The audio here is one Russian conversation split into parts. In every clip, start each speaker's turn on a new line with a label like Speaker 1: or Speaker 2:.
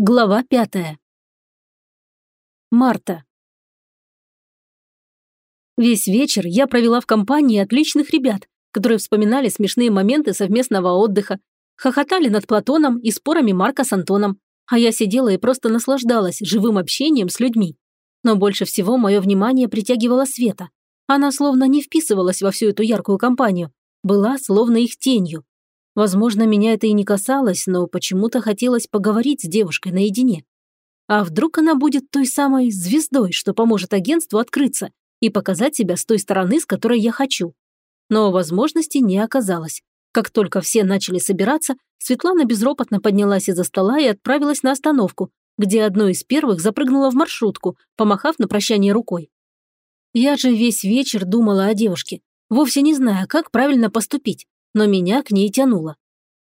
Speaker 1: Глава пятая. Марта. Весь вечер я провела в компании отличных ребят, которые вспоминали смешные моменты совместного отдыха, хохотали над Платоном и спорами Марка с Антоном, а я сидела и просто наслаждалась живым общением с людьми. Но больше всего мое внимание притягивала Света. Она словно не вписывалась во всю эту яркую компанию, была словно их тенью. Возможно, меня это и не касалось, но почему-то хотелось поговорить с девушкой наедине. А вдруг она будет той самой звездой, что поможет агентству открыться и показать себя с той стороны, с которой я хочу? Но возможности не оказалось. Как только все начали собираться, Светлана безропотно поднялась из-за стола и отправилась на остановку, где одной из первых запрыгнула в маршрутку, помахав на прощание рукой. Я же весь вечер думала о девушке, вовсе не зная, как правильно поступить но меня к ней тянуло.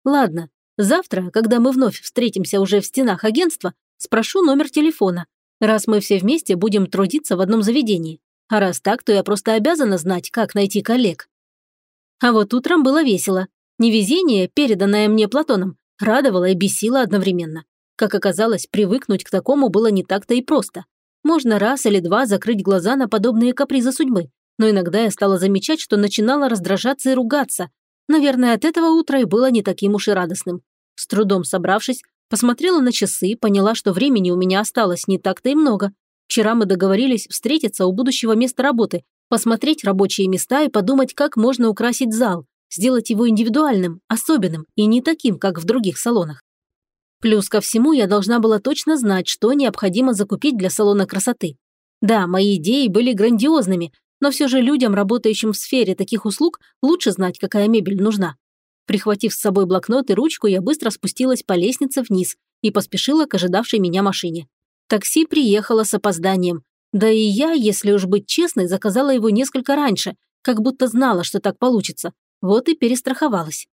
Speaker 1: Ладно, завтра, когда мы вновь встретимся уже в стенах агентства, спрошу номер телефона, раз мы все вместе будем трудиться в одном заведении. А раз так, то я просто обязана знать, как найти коллег. А вот утром было весело. Невезение, переданное мне Платоном, радовало и бесило одновременно. Как оказалось, привыкнуть к такому было не так-то и просто. Можно раз или два закрыть глаза на подобные капризы судьбы, но иногда я стала замечать, что начинала раздражаться и ругаться, Наверное, от этого утра и было не таким уж и радостным. С трудом собравшись, посмотрела на часы, поняла, что времени у меня осталось не так-то и много. Вчера мы договорились встретиться у будущего места работы, посмотреть рабочие места и подумать, как можно украсить зал, сделать его индивидуальным, особенным и не таким, как в других салонах. Плюс ко всему я должна была точно знать, что необходимо закупить для салона красоты. Да, мои идеи были грандиозными, но все же людям, работающим в сфере таких услуг, лучше знать, какая мебель нужна. Прихватив с собой блокнот и ручку, я быстро спустилась по лестнице вниз и поспешила к ожидавшей меня машине. Такси приехало с опозданием. Да и я, если уж быть честной, заказала его несколько раньше, как будто знала, что так получится. Вот и перестраховалась.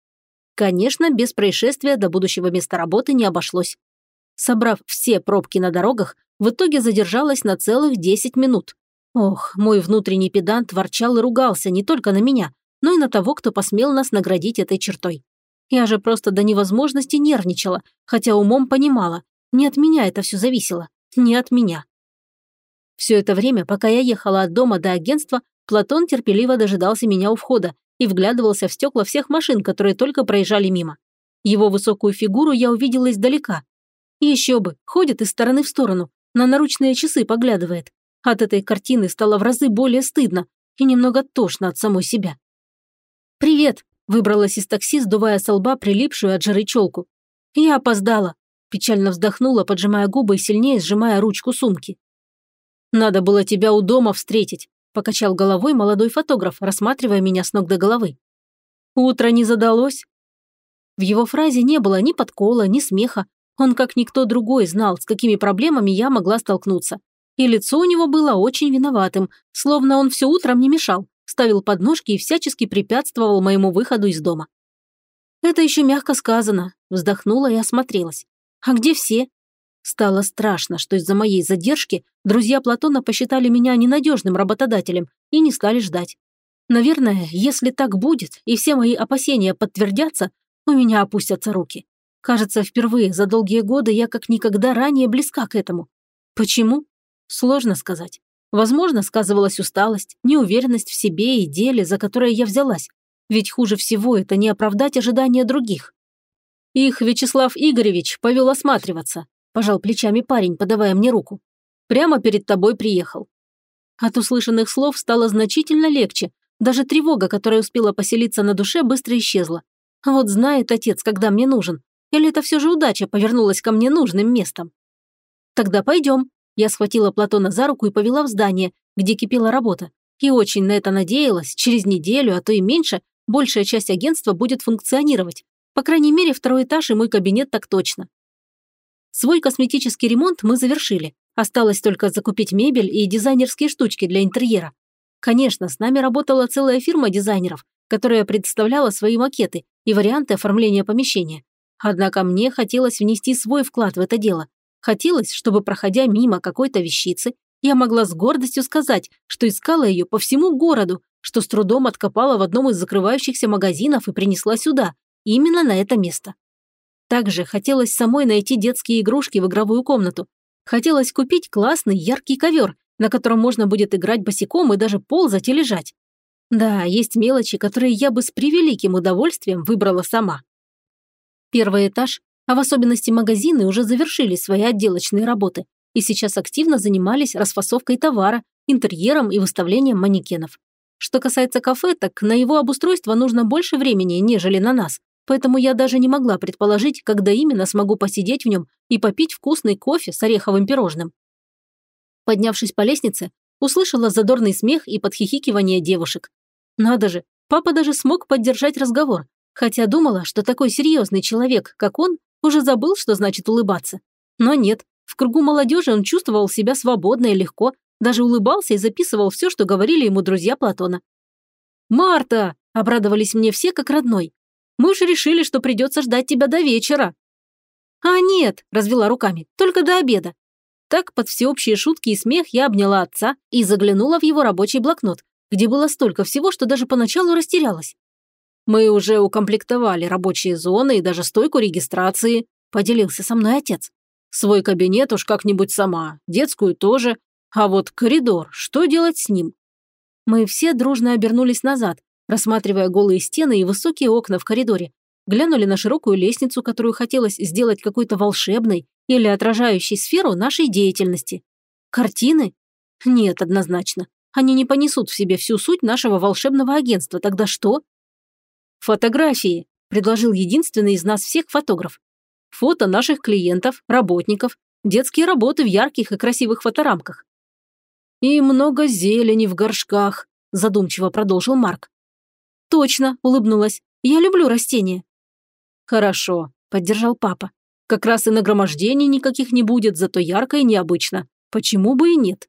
Speaker 1: Конечно, без происшествия до будущего места работы не обошлось. Собрав все пробки на дорогах, в итоге задержалась на целых 10 минут. Ох, мой внутренний педант ворчал и ругался не только на меня, но и на того, кто посмел нас наградить этой чертой. Я же просто до невозможности нервничала, хотя умом понимала, не от меня это все зависело, не от меня. Все это время, пока я ехала от дома до агентства, Платон терпеливо дожидался меня у входа и вглядывался в стекла всех машин, которые только проезжали мимо. Его высокую фигуру я увидела издалека. Еще бы, ходит из стороны в сторону, на наручные часы поглядывает. От этой картины стало в разы более стыдно и немного тошно от самой себя. «Привет!» – выбралась из такси, сдувая со лба прилипшую от жары челку. «Я опоздала!» – печально вздохнула, поджимая губы и сильнее сжимая ручку сумки. «Надо было тебя у дома встретить», – покачал головой молодой фотограф, рассматривая меня с ног до головы. «Утро не задалось?» В его фразе не было ни подкола, ни смеха. Он, как никто другой, знал, с какими проблемами я могла столкнуться и лицо у него было очень виноватым, словно он все утро мне мешал, ставил подножки и всячески препятствовал моему выходу из дома. Это еще мягко сказано, вздохнула и осмотрелась. А где все? Стало страшно, что из-за моей задержки друзья Платона посчитали меня ненадежным работодателем и не стали ждать. Наверное, если так будет, и все мои опасения подтвердятся, у меня опустятся руки. Кажется, впервые за долгие годы я как никогда ранее близка к этому. Почему? Сложно сказать. Возможно, сказывалась усталость, неуверенность в себе и деле, за которое я взялась. Ведь хуже всего это не оправдать ожидания других. Их Вячеслав Игоревич повел осматриваться, пожал плечами парень, подавая мне руку. Прямо перед тобой приехал. От услышанных слов стало значительно легче. Даже тревога, которая успела поселиться на душе, быстро исчезла. Вот знает отец, когда мне нужен. Или это все же удача повернулась ко мне нужным местом? Тогда пойдем, я схватила Платона за руку и повела в здание, где кипела работа. И очень на это надеялась, через неделю, а то и меньше, большая часть агентства будет функционировать. По крайней мере, второй этаж и мой кабинет так точно. Свой косметический ремонт мы завершили. Осталось только закупить мебель и дизайнерские штучки для интерьера. Конечно, с нами работала целая фирма дизайнеров, которая представляла свои макеты и варианты оформления помещения. Однако мне хотелось внести свой вклад в это дело. Хотелось, чтобы, проходя мимо какой-то вещицы, я могла с гордостью сказать, что искала ее по всему городу, что с трудом откопала в одном из закрывающихся магазинов и принесла сюда, именно на это место. Также хотелось самой найти детские игрушки в игровую комнату. Хотелось купить классный яркий ковер, на котором можно будет играть босиком и даже ползать и лежать. Да, есть мелочи, которые я бы с превеликим удовольствием выбрала сама. Первый этаж, а в особенности магазины, уже завершили свои отделочные работы и сейчас активно занимались расфасовкой товара, интерьером и выставлением манекенов. Что касается кафе, так на его обустройство нужно больше времени, нежели на нас, поэтому я даже не могла предположить, когда именно смогу посидеть в нем и попить вкусный кофе с ореховым пирожным. Поднявшись по лестнице, услышала задорный смех и подхихикивание девушек. Надо же, папа даже смог поддержать разговор, хотя думала, что такой серьезный человек, как он, уже забыл, что значит улыбаться. Но нет, в кругу молодежи он чувствовал себя свободно и легко, даже улыбался и записывал все, что говорили ему друзья Платона. «Марта!» – обрадовались мне все как родной. «Мы уж решили, что придется ждать тебя до вечера». «А нет», – развела руками, – «только до обеда. Так, под всеобщие шутки и смех, я обняла отца и заглянула в его рабочий блокнот, где было столько всего, что даже поначалу растерялась. «Мы уже укомплектовали рабочие зоны и даже стойку регистрации», – поделился со мной отец. «Свой кабинет уж как-нибудь сама, детскую тоже, а вот коридор, что делать с ним?» Мы все дружно обернулись назад, рассматривая голые стены и высокие окна в коридоре, глянули на широкую лестницу, которую хотелось сделать какой-то волшебной или отражающей сферу нашей деятельности. Картины? Нет, однозначно. Они не понесут в себе всю суть нашего волшебного агентства. Тогда что? Фотографии, предложил единственный из нас всех фотограф. Фото наших клиентов, работников, детские работы в ярких и красивых фоторамках. И много зелени в горшках, задумчиво продолжил Марк. Точно, улыбнулась. Я люблю растения. Хорошо, поддержал папа. Как раз и нагромождений никаких не будет, зато ярко и необычно. Почему бы и нет?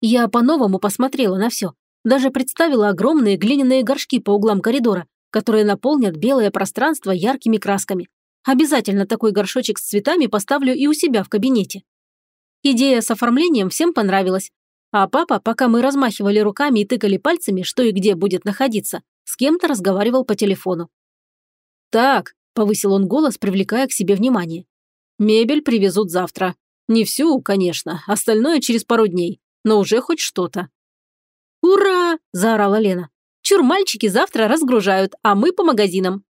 Speaker 1: Я по-новому посмотрела на все. Даже представила огромные глиняные горшки по углам коридора, которые наполнят белое пространство яркими красками. Обязательно такой горшочек с цветами поставлю и у себя в кабинете. Идея с оформлением всем понравилась. А папа, пока мы размахивали руками и тыкали пальцами, что и где будет находиться, с кем-то разговаривал по телефону. «Так, Повысил он голос, привлекая к себе внимание. «Мебель привезут завтра. Не всю, конечно, остальное через пару дней, но уже хоть что-то». «Ура!» – заорала Лена. «Чур, мальчики завтра разгружают, а мы по магазинам».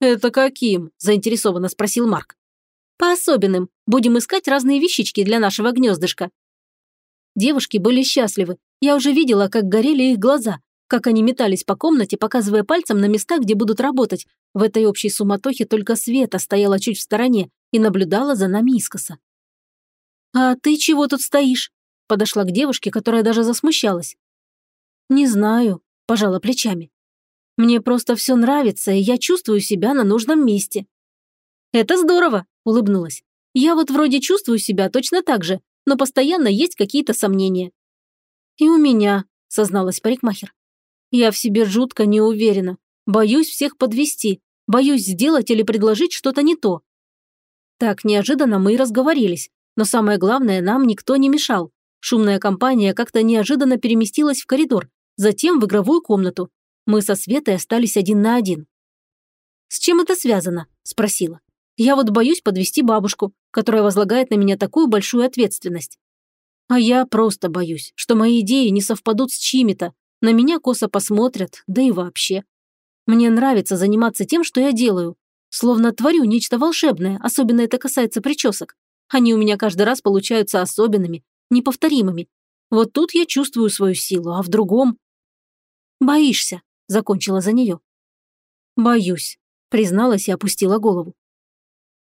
Speaker 1: «Это каким?» – заинтересованно спросил Марк. «По особенным. Будем искать разные вещички для нашего гнездышка». Девушки были счастливы. Я уже видела, как горели их глаза, как они метались по комнате, показывая пальцем на места, где будут работать. В этой общей суматохе только Света стояла чуть в стороне и наблюдала за нами искоса. «А ты чего тут стоишь?» Подошла к девушке, которая даже засмущалась. «Не знаю», – пожала плечами. «Мне просто все нравится, и я чувствую себя на нужном месте». «Это здорово», – улыбнулась. «Я вот вроде чувствую себя точно так же, но постоянно есть какие-то сомнения». «И у меня», – созналась парикмахер. Я в себе жутко не уверена. Боюсь всех подвести, боюсь сделать или предложить что-то не то. Так неожиданно мы и разговорились, но самое главное, нам никто не мешал. Шумная компания как-то неожиданно переместилась в коридор, затем в игровую комнату. Мы со Светой остались один на один. «С чем это связано?» – спросила. «Я вот боюсь подвести бабушку, которая возлагает на меня такую большую ответственность. А я просто боюсь, что мои идеи не совпадут с чьими-то, на меня косо посмотрят, да и вообще. Мне нравится заниматься тем, что я делаю. Словно творю нечто волшебное, особенно это касается причесок. Они у меня каждый раз получаются особенными, неповторимыми. Вот тут я чувствую свою силу, а в другом... «Боишься», — закончила за нее. «Боюсь», — призналась и опустила голову.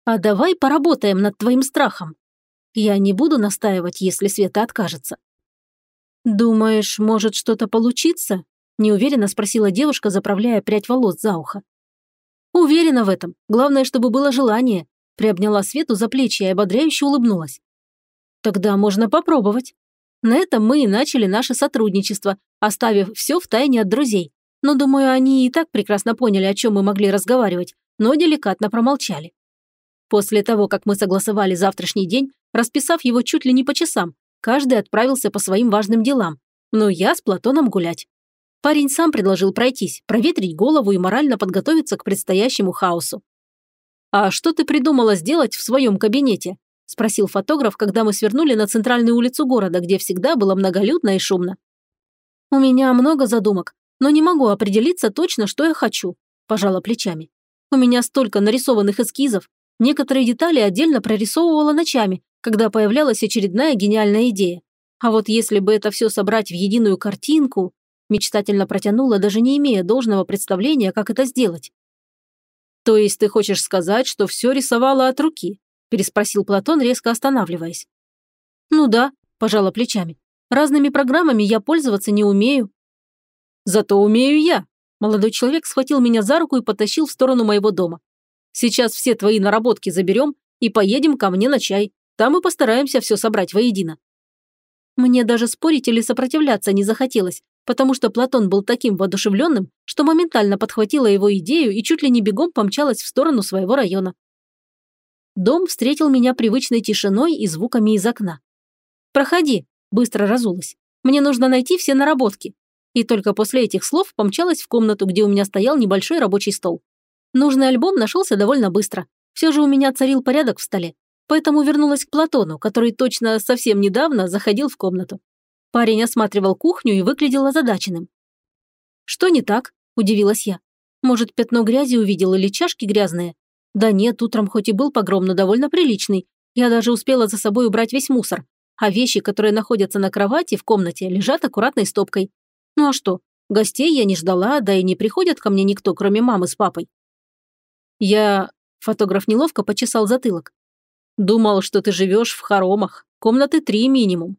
Speaker 1: «А давай поработаем над твоим страхом. Я не буду настаивать, если Света откажется. «Думаешь, может что-то получиться?» – неуверенно спросила девушка, заправляя прядь волос за ухо. «Уверена в этом. Главное, чтобы было желание», – приобняла Свету за плечи и ободряюще улыбнулась. «Тогда можно попробовать». На этом мы и начали наше сотрудничество, оставив все в тайне от друзей. Но, думаю, они и так прекрасно поняли, о чем мы могли разговаривать, но деликатно промолчали. После того, как мы согласовали завтрашний день, расписав его чуть ли не по часам, Каждый отправился по своим важным делам, но я с Платоном гулять. Парень сам предложил пройтись, проветрить голову и морально подготовиться к предстоящему хаосу. «А что ты придумала сделать в своем кабинете?» – спросил фотограф, когда мы свернули на центральную улицу города, где всегда было многолюдно и шумно. «У меня много задумок, но не могу определиться точно, что я хочу», – пожала плечами. «У меня столько нарисованных эскизов, некоторые детали отдельно прорисовывала ночами, когда появлялась очередная гениальная идея. А вот если бы это все собрать в единую картинку, мечтательно протянула, даже не имея должного представления, как это сделать. «То есть ты хочешь сказать, что все рисовала от руки?» Переспросил Платон, резко останавливаясь. «Ну да», – пожала плечами. «Разными программами я пользоваться не умею». «Зато умею я», – молодой человек схватил меня за руку и потащил в сторону моего дома. «Сейчас все твои наработки заберем и поедем ко мне на чай. Там и постараемся все собрать воедино». Мне даже спорить или сопротивляться не захотелось, потому что Платон был таким воодушевленным, что моментально подхватила его идею и чуть ли не бегом помчалась в сторону своего района. Дом встретил меня привычной тишиной и звуками из окна. «Проходи», – быстро разулась. «Мне нужно найти все наработки». И только после этих слов помчалась в комнату, где у меня стоял небольшой рабочий стол. Нужный альбом нашелся довольно быстро. Все же у меня царил порядок в столе. Поэтому вернулась к Платону, который точно совсем недавно заходил в комнату. Парень осматривал кухню и выглядел озадаченным. «Что не так?» – удивилась я. «Может, пятно грязи увидел или чашки грязные?» «Да нет, утром хоть и был погром, но довольно приличный. Я даже успела за собой убрать весь мусор. А вещи, которые находятся на кровати в комнате, лежат аккуратной стопкой. Ну а что? Гостей я не ждала, да и не приходят ко мне никто, кроме мамы с папой». «Я...» – фотограф неловко почесал затылок. «Думал, что ты живешь в хоромах. Комнаты три минимум.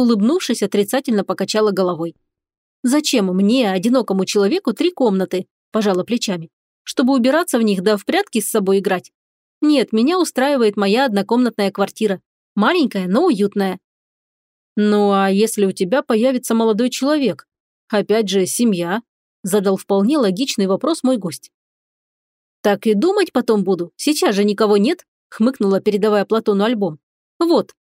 Speaker 1: Улыбнувшись, отрицательно покачала головой. «Зачем мне, одинокому человеку, три комнаты?» – пожала плечами. «Чтобы убираться в них да в прятки с собой играть? Нет, меня устраивает моя однокомнатная квартира. Маленькая, но уютная». «Ну а если у тебя появится молодой человек? Опять же, семья?» – задал вполне логичный вопрос мой гость. «Так и думать потом буду. Сейчас же никого нет», – хмыкнула, передавая Платону альбом. «Вот,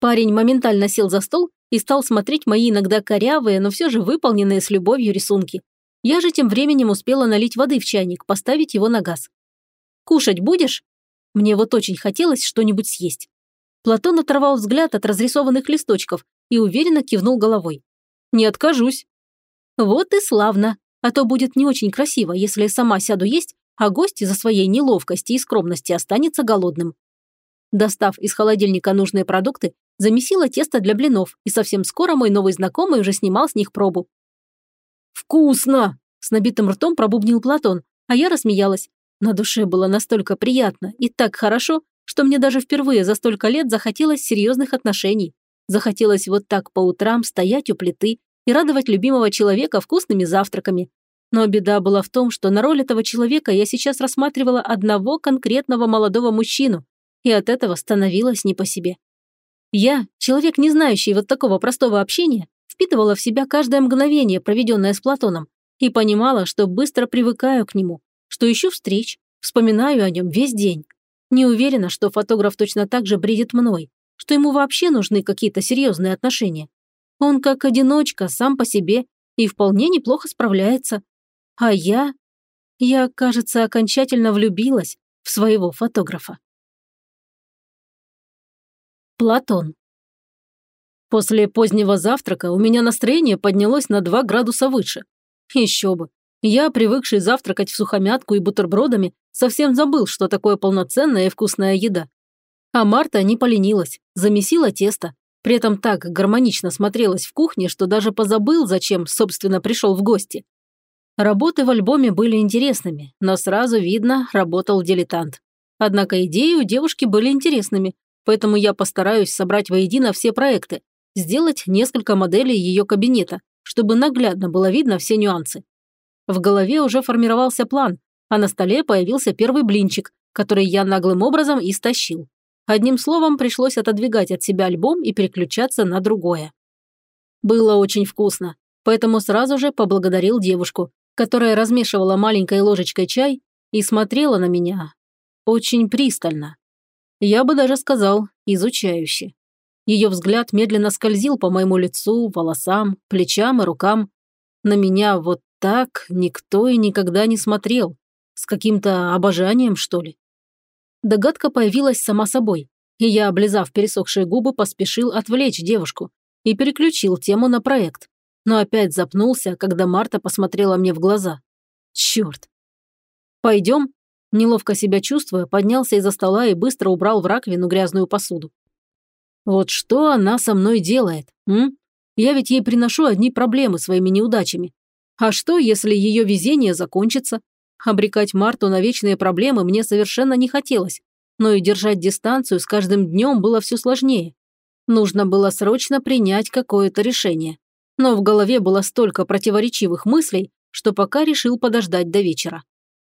Speaker 1: Парень моментально сел за стол и стал смотреть мои иногда корявые, но все же выполненные с любовью рисунки. Я же тем временем успела налить воды в чайник, поставить его на газ. «Кушать будешь?» Мне вот очень хотелось что-нибудь съесть. Платон оторвал взгляд от разрисованных листочков и уверенно кивнул головой. «Не откажусь». «Вот и славно. А то будет не очень красиво, если сама сяду есть, а гость из-за своей неловкости и скромности останется голодным». Достав из холодильника нужные продукты, замесила тесто для блинов, и совсем скоро мой новый знакомый уже снимал с них пробу. «Вкусно!» – с набитым ртом пробубнил Платон, а я рассмеялась. На душе было настолько приятно и так хорошо, что мне даже впервые за столько лет захотелось серьезных отношений. Захотелось вот так по утрам стоять у плиты и радовать любимого человека вкусными завтраками. Но беда была в том, что на роль этого человека я сейчас рассматривала одного конкретного молодого мужчину, и от этого становилось не по себе. Я, человек, не знающий вот такого простого общения, впитывала в себя каждое мгновение, проведенное с Платоном, и понимала, что быстро привыкаю к нему, что ищу встреч, вспоминаю о нем весь день. Не уверена, что фотограф точно так же бредит мной, что ему вообще нужны какие-то серьезные отношения. Он как одиночка, сам по себе, и вполне неплохо справляется. А я... Я, кажется, окончательно влюбилась в своего фотографа. Платон. После позднего завтрака у меня настроение поднялось на 2 градуса выше. Еще бы. Я, привыкший завтракать в сухомятку и бутербродами, совсем забыл, что такое полноценная и вкусная еда. А Марта не поленилась, замесила тесто. При этом так гармонично смотрелась в кухне, что даже позабыл, зачем, собственно, пришел в гости. Работы в альбоме были интересными, но сразу видно, работал дилетант. Однако идеи у девушки были интересными, поэтому я постараюсь собрать воедино все проекты, сделать несколько моделей ее кабинета, чтобы наглядно было видно все нюансы. В голове уже формировался план, а на столе появился первый блинчик, который я наглым образом истощил. Одним словом, пришлось отодвигать от себя альбом и переключаться на другое. Было очень вкусно, поэтому сразу же поблагодарил девушку, которая размешивала маленькой ложечкой чай и смотрела на меня очень пристально. Я бы даже сказал, изучающе. Ее взгляд медленно скользил по моему лицу, волосам, плечам и рукам. На меня вот так никто и никогда не смотрел. С каким-то обожанием, что ли? Догадка появилась сама собой, и я, облизав пересохшие губы, поспешил отвлечь девушку и переключил тему на проект. Но опять запнулся, когда Марта посмотрела мне в глаза. Черт. Пойдем? Неловко себя чувствуя, поднялся из-за стола и быстро убрал в раковину грязную посуду. Вот что она со мной делает, м? Я ведь ей приношу одни проблемы своими неудачами. А что, если ее везение закончится? Обрекать Марту на вечные проблемы мне совершенно не хотелось, но и держать дистанцию с каждым днем было все сложнее. Нужно было срочно принять какое-то решение. Но в голове было столько противоречивых мыслей, что пока решил подождать до вечера.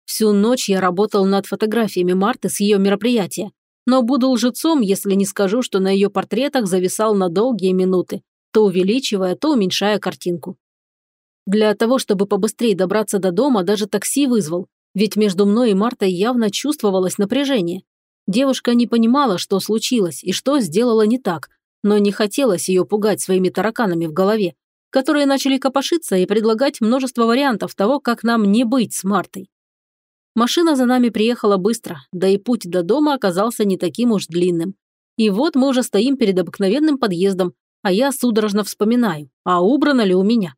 Speaker 1: Всю ночь я работал над фотографиями Марты с ее мероприятия, но буду лжецом, если не скажу, что на ее портретах зависал на долгие минуты, то увеличивая, то уменьшая картинку. Для того, чтобы побыстрее добраться до дома, даже такси вызвал, ведь между мной и Мартой явно чувствовалось напряжение. Девушка не понимала, что случилось и что сделала не так, но не хотелось ее пугать своими тараканами в голове, которые начали копошиться и предлагать множество вариантов того, как нам не быть с Мартой. Машина за нами приехала быстро, да и путь до дома оказался не таким уж длинным. И вот мы уже стоим перед обыкновенным подъездом, а я судорожно вспоминаю, а убрано ли у меня.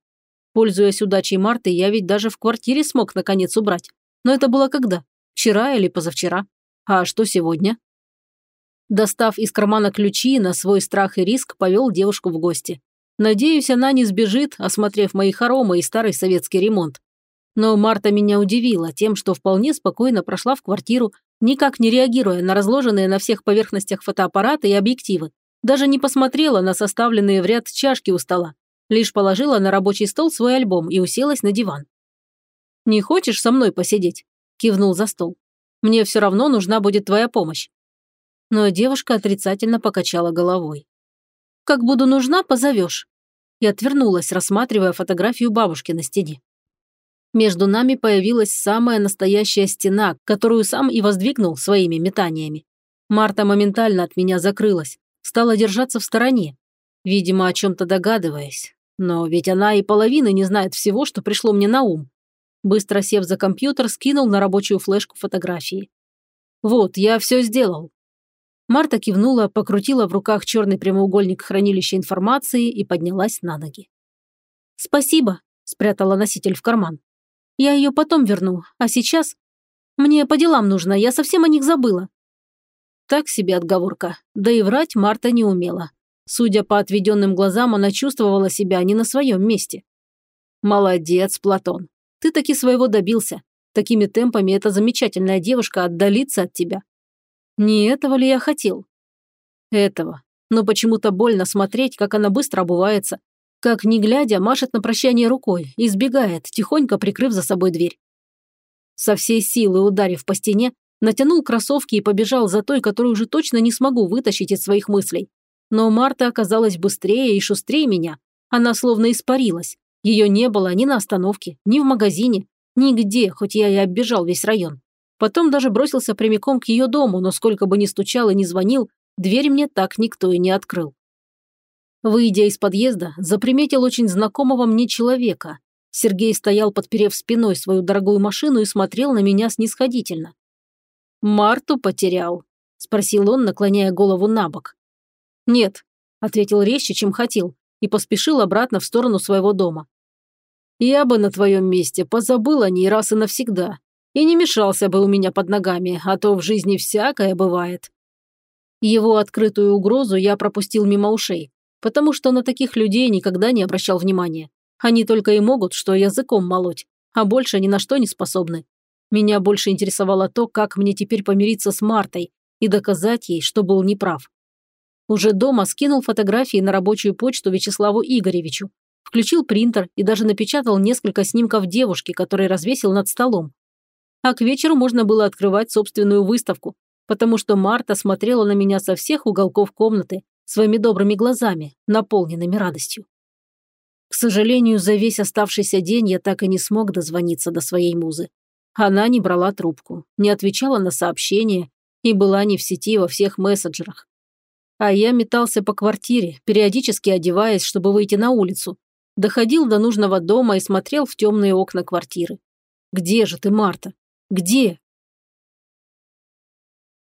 Speaker 1: Пользуясь удачей Марты, я ведь даже в квартире смог наконец убрать. Но это было когда? Вчера или позавчера? А что сегодня? Достав из кармана ключи, на свой страх и риск повел девушку в гости. Надеюсь, она не сбежит, осмотрев мои хоромы и старый советский ремонт. Но Марта меня удивила тем, что вполне спокойно прошла в квартиру, никак не реагируя на разложенные на всех поверхностях фотоаппараты и объективы. Даже не посмотрела на составленные в ряд чашки у стола. Лишь положила на рабочий стол свой альбом и уселась на диван. «Не хочешь со мной посидеть?» – кивнул за стол. «Мне все равно нужна будет твоя помощь». Но девушка отрицательно покачала головой. «Как буду нужна, позовешь». И отвернулась, рассматривая фотографию бабушки на стене. Между нами появилась самая настоящая стена, которую сам и воздвигнул своими метаниями. Марта моментально от меня закрылась, стала держаться в стороне, видимо, о чем-то догадываясь. Но ведь она и половины не знает всего, что пришло мне на ум. Быстро сев за компьютер, скинул на рабочую флешку фотографии. «Вот, я все сделал». Марта кивнула, покрутила в руках черный прямоугольник хранилища информации и поднялась на ноги. «Спасибо», – спрятала носитель в карман. Я ее потом верну, а сейчас... Мне по делам нужно, я совсем о них забыла». Так себе отговорка. Да и врать Марта не умела. Судя по отведенным глазам, она чувствовала себя не на своем месте. «Молодец, Платон. Ты таки своего добился. Такими темпами эта замечательная девушка отдалится от тебя. Не этого ли я хотел? Этого. Но почему-то больно смотреть, как она быстро обувается, как, не глядя, машет на прощание рукой и сбегает, тихонько прикрыв за собой дверь. Со всей силы ударив по стене, натянул кроссовки и побежал за той, которую уже точно не смогу вытащить из своих мыслей. Но Марта оказалась быстрее и шустрее меня. Она словно испарилась. Ее не было ни на остановке, ни в магазине, нигде, хоть я и оббежал весь район. Потом даже бросился прямиком к ее дому, но сколько бы ни стучал и ни звонил, дверь мне так никто и не открыл. Выйдя из подъезда, заприметил очень знакомого мне человека. Сергей стоял, подперев спиной свою дорогую машину и смотрел на меня снисходительно. «Марту потерял?» – спросил он, наклоняя голову на бок. «Нет», – ответил резче, чем хотел, и поспешил обратно в сторону своего дома. «Я бы на твоем месте позабыл о ней раз и навсегда, и не мешался бы у меня под ногами, а то в жизни всякое бывает». Его открытую угрозу я пропустил мимо ушей потому что на таких людей никогда не обращал внимания. Они только и могут, что языком молоть, а больше ни на что не способны. Меня больше интересовало то, как мне теперь помириться с Мартой и доказать ей, что был неправ. Уже дома скинул фотографии на рабочую почту Вячеславу Игоревичу, включил принтер и даже напечатал несколько снимков девушки, которые развесил над столом. А к вечеру можно было открывать собственную выставку, потому что Марта смотрела на меня со всех уголков комнаты, своими добрыми глазами, наполненными радостью. К сожалению, за весь оставшийся день я так и не смог дозвониться до своей музы. Она не брала трубку, не отвечала на сообщения и была не в сети во всех мессенджерах. А я метался по квартире, периодически одеваясь, чтобы выйти на улицу. Доходил до нужного дома и смотрел в темные окна квартиры. «Где же ты, Марта? Где?